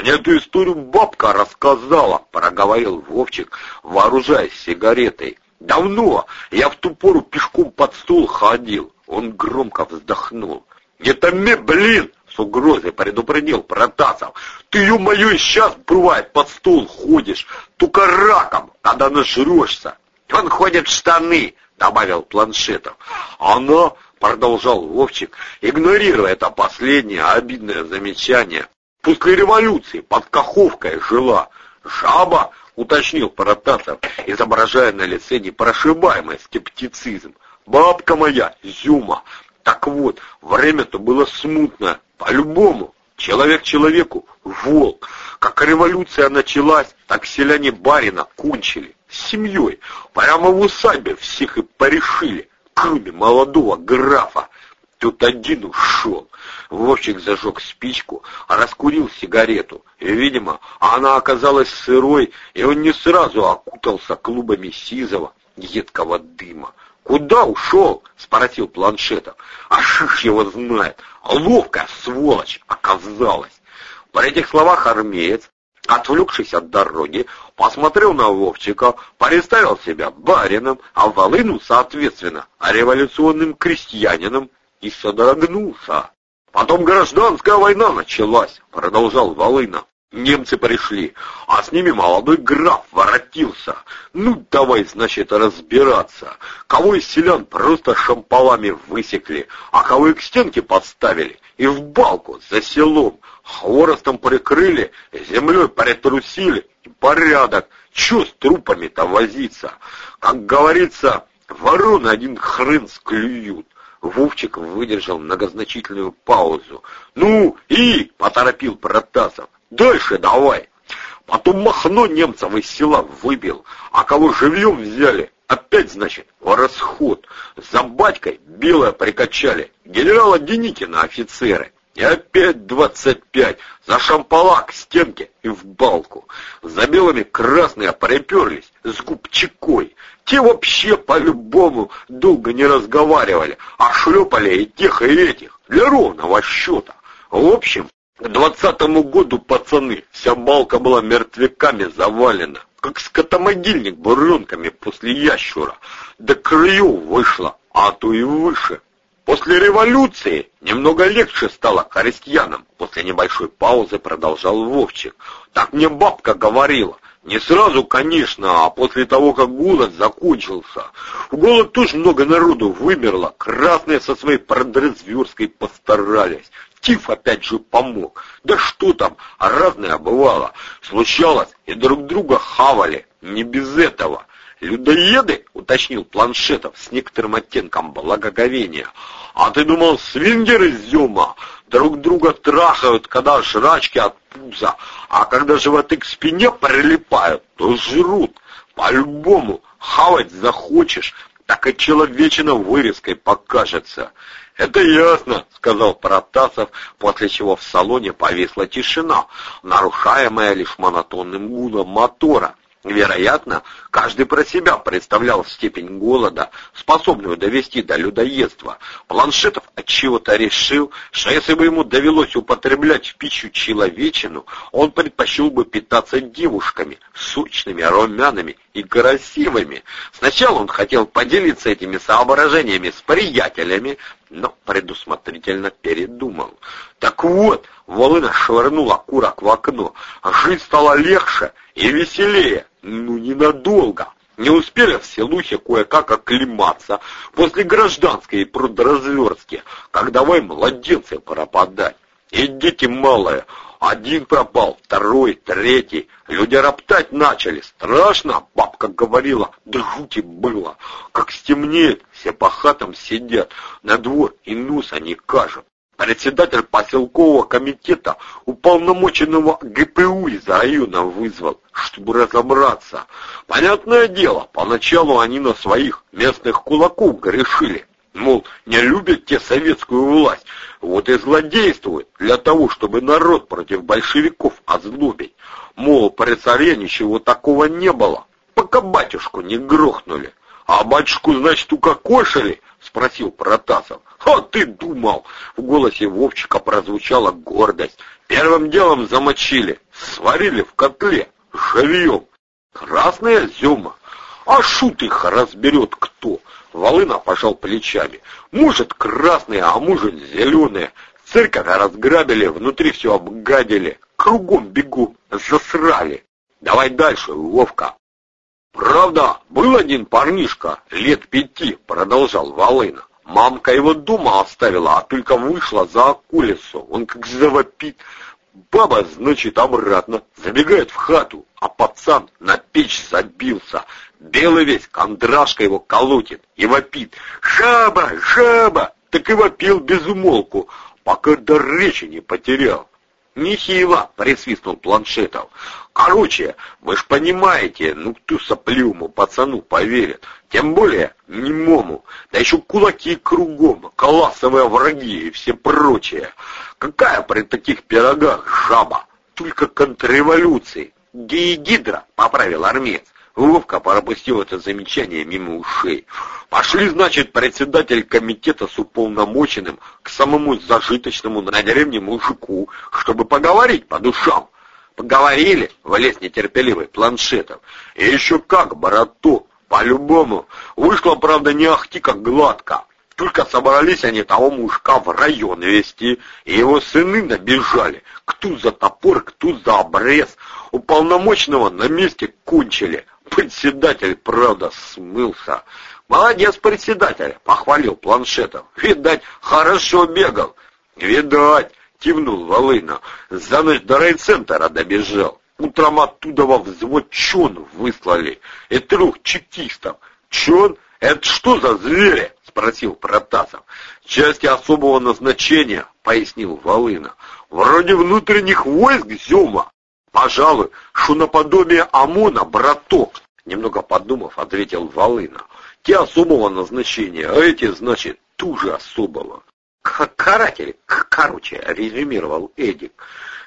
«Мне эту историю бабка рассказала», — проговорил Вовчик, вооружаясь сигаретой. «Давно. Я в ту пору пешком под стул ходил». Он громко вздохнул. «Это мне, блин!» — с угрозой предупредил Протасов. «Ты, ё-моё, сейчас, бывает, под стул ходишь, только раком, когда нажрешься». «Он ходит в штаны», — добавил Планшетов. «Она...» — продолжал Вовчик, игнорируя это последнее обидное замечание. «После революции под Каховкой жила. Жаба?» — уточнил Протасов, изображая на лице непрошибаемый скептицизм. «Бабка моя, Зюма, так вот, время-то было смутное, по-любому. Человек человеку — волк. Как революция началась, так селяне барина кончили. С семьей. Прямо в усадьбе всех и порешили, кроме молодого графа. Тут один ушел. Вовчик зажег спичку, раскурил сигарету. Видимо, она оказалась сырой, и он не сразу окутался клубами сизого, едкого дыма. «Куда ушел?» — спросил Планшетов. «А шиш его знает! Ловкая сволочь оказалась!» При этих словах армеец, отвлекшись от дороги, посмотрел на Вовчика, представил себя барином, а Волыну, соответственно, революционным крестьянином и содрогнулся. «Потом гражданская война началась», — продолжал Волына. Немцы пришли, а с ними молодой граф воротился. Ну, давай, значит, разбираться. Кого из селян просто шампалами высекли, а кого и к стенке подставили, и в балку за селом. Хворостом прикрыли, землей притрусили, и порядок. Чё с трупами-то возиться? Как говорится, ворон один хрен склюют. Вовчик выдержал многозначительную паузу. «Ну и!» — поторопил Протасов. Дальше давай. Потом Махно немцев из села выбил, а кого живьем взяли, опять, значит, в расход. За батькой белое прикачали, генерала Деникина офицеры. И опять двадцать пять, за шампала к стенке и в балку. За белыми красные приперлись с губчикой. Те вообще по-любому долго не разговаривали, а шлепали и тех, и этих, для ровного счета. В общем, к двадцатому году, пацаны, вся балка была мертвяками завалена, как скотомогильник буренками после ящура. До краев вышло, а то и выше. После революции немного легче стало крестьянам. После небольшой паузы продолжал Вовчик. Так мне бабка говорила. Не сразу, конечно, а после того, как голод закончился. В голод тоже много народу вымерло. Красные со своей продразверской постарались. Тиф опять же помог. Да что там, а разное бывало. Случалось, и друг друга хавали. Не без этого. «Людоеды?» — уточнил Планшетов с некоторым оттенком благоговения. «А ты думал, свингеры Зюма друг друга трахают, когда жрачки от пуза, а когда животы к спине прилипают, то жрут. По-любому, хавать захочешь, так и человечина вырезкой покажется. «Это ясно», — сказал Протасов, после чего в салоне повисла тишина, нарушаемая лишь монотонным гулом мотора. Вероятно, каждый про себя представлял степень голода, способную довести до людоедства. Планшетов отчего-то решил, что если бы ему довелось употреблять в пищу человечину, он предпочел бы питаться девушками, сочными, румяными и красивыми. Сначала он хотел поделиться этими соображениями с приятелями, но предусмотрительно передумал. Так вот, Волына швырнула курок в окно, а жизнь стала легче и веселее, ну ненадолго. Не успели все лухи кое-как оклематься после гражданской и прудоразверстки, как давай младенцы пропадать. И дети малые, один пропал, второй, третий. Люди роптать начали. Страшно, бабка говорила, да жути было. Как стемнеет, все по хатам сидят, на двор и носа не кажут. Председатель поселкового комитета уполномоченного ГПУ из района вызвал, чтобы разобраться. Понятное дело, поначалу они на своих местных кулаков грешили. Мол, не любят те советскую власть, вот и злодействуют для того, чтобы народ против большевиков озлобить. Мол, при царе ничего такого не было, пока батюшку не грохнули. А батюшку, значит, укокошили? — спросил Протасов. «А ты думал!» — в голосе Вовчика прозвучала гордость. «Первым делом замочили, сварили в котле, живьем. Красная зюма. А шут их разберет кто. Волына пожал плечами. Может, красные, а может, зеленые. Церковь разграбили, внутри все обгадили. Кругом бегу, засрали. Давай дальше, Вовка. Правда, был один парнишка, лет пяти, продолжал Волына. Мамка его дома оставила, а только вышла за околицу. Он как завопит. Баба, значит, обратно. Забегает в хату, а пацан на печь забился. Белый весь, кондрашка его колотит и вопит. «Жаба! Жаба!» Так и вопил без умолку, пока до речи не потерял. «Нехило!» — присвистнул Планшетов. «Короче, вы ж понимаете, ну кто соплюму пацану поверит? Тем более немому. Да еще кулаки кругом, классовые враги и все прочее. Какая при таких пирогах жаба? Только контрреволюции. Геегидра, поправил армеец. Вовка пропустил это замечание мимо ушей. Пошли, значит, председатель комитета с уполномоченным к самому зажиточному на деревне мужику, чтобы поговорить по душам. Поговорили, влез нетерпеливый планшетов. И еще как, браток, по-любому. Вышло, правда, не ахти как гладко. Только собрались они того мужика в район вести, и его сыны набежали. Кто за топор, кто за обрез. Уполномоченного на месте кончили. Председатель, правда, смылся. «Молодец, председатель!» — похвалил планшетом. «Видать, хорошо бегал!» «Видать!» — кивнул Волына. «За ночь до райцентра добежал. Утром оттуда во взвод чон выслали. И трех чекистов. Чон? Это что за звери?» — спросил Протасов. «Части особого назначения», — пояснил Волына. «Вроде внутренних войск Зюма. Пожалуй, что наподобие ОМОНа, браток, немного подумав, ответил Волына. Те особого назначения, а эти, значит, туже особого. Каратели, короче, резюмировал Эдик.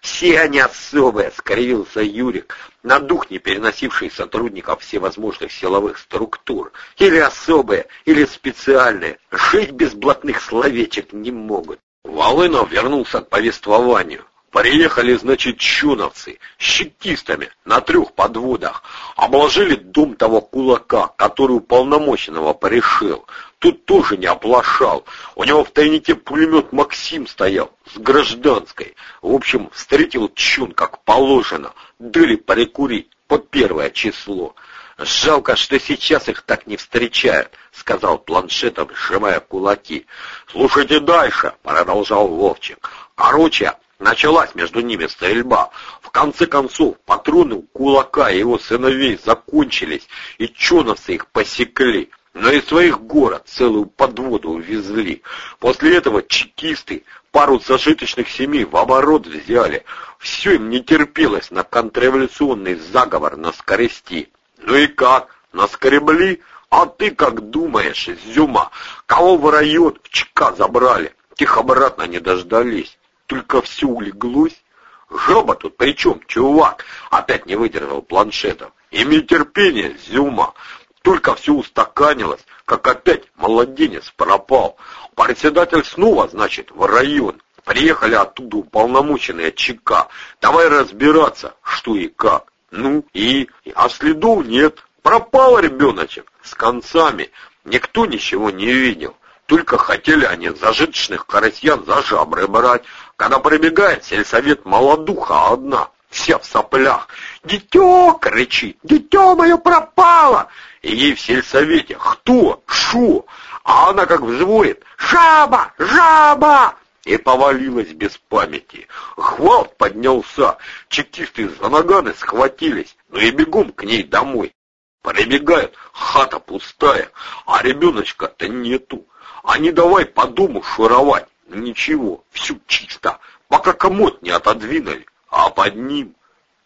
Все они особые, скривился Юрик, на дух не переносивший сотрудников всевозможных силовых структур. Или особые, или специальные. Жить без блатных словечек не могут. Волынов вернулся к повествованию. Приехали, значит, чуновцы с чекистами на трех подводах. Обложили дом того кулака, который уполномоченного порешил. Тут тоже не оплошал. У него в тайнике пулемет Максим стоял, с гражданской. В общем, встретил чун, как положено. Дыли перекурить по первое число. «Жалко, что сейчас их так не встречают», — сказал планшетом, сжимая кулаки. «Слушайте дальше», — продолжал Вовчик. «Короче, Началась между ними стрельба. В конце концов, патроны кулака его сыновей закончились, и чоновцы их посекли. Но из своих город целую подводу увезли. После этого чекисты пару зажиточных семей в оборот взяли. Все им не терпелось на контрреволюционный заговор на скорости. Ну и как? Наскребли? А ты как думаешь, Зюма, кого в район в ЧК забрали? Их обратно не дождались только все улеглось. Жоба тут при чем, чувак? Опять не выдержал планшетом. Имей терпение, Зюма. Только все устаканилось, как опять младенец пропал. Председатель снова, значит, в район. Приехали оттуда уполномоченные ЧК. Давай разбираться, что и как. Ну и... А следов нет. Пропал ребеночек с концами. Никто ничего не видел. Только хотели они зажиточных карасьян за жабры брать. Когда прибегает сельсовет молодуха одна, вся в соплях. «Дитё!» — кричит. «Дитё мое пропало!» И ей в сельсовете «Кто? Шо?» А она как взвоет «Жаба! Жаба!» и повалилась без памяти. Гвалт поднялся, чекисты за наганы схватились, но и бегом к ней домой. Прибегают, хата пустая, а ребеночка-то нету. А не давай по дому шуровать. Ничего, все чисто, пока комод не отодвинули, а под ним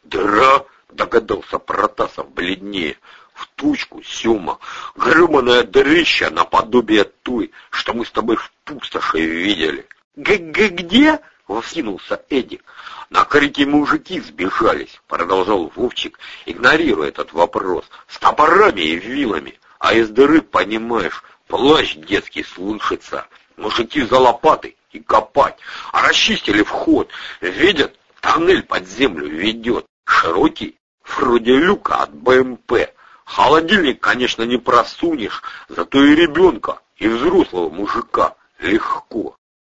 дыра, догадался Протасов бледнее, в тучку, Сюма, грыманое дырища наподобие той, что мы с тобой в пустоши видели. «Г-г-где?» — вскинулся Эдик. «На крики мужики сбежались», — продолжал Вовчик, игнорируя этот вопрос, «с топорами и вилами, а из дыры, понимаешь, Плащ детский слышится. Мужики за лопатой и копать. А расчистили вход. Видят, Тоннель под землю ведет. Широкий, вроде люка от БМП. Холодильник, конечно, не просунешь, зато и ребенка, и взрослого мужика легко.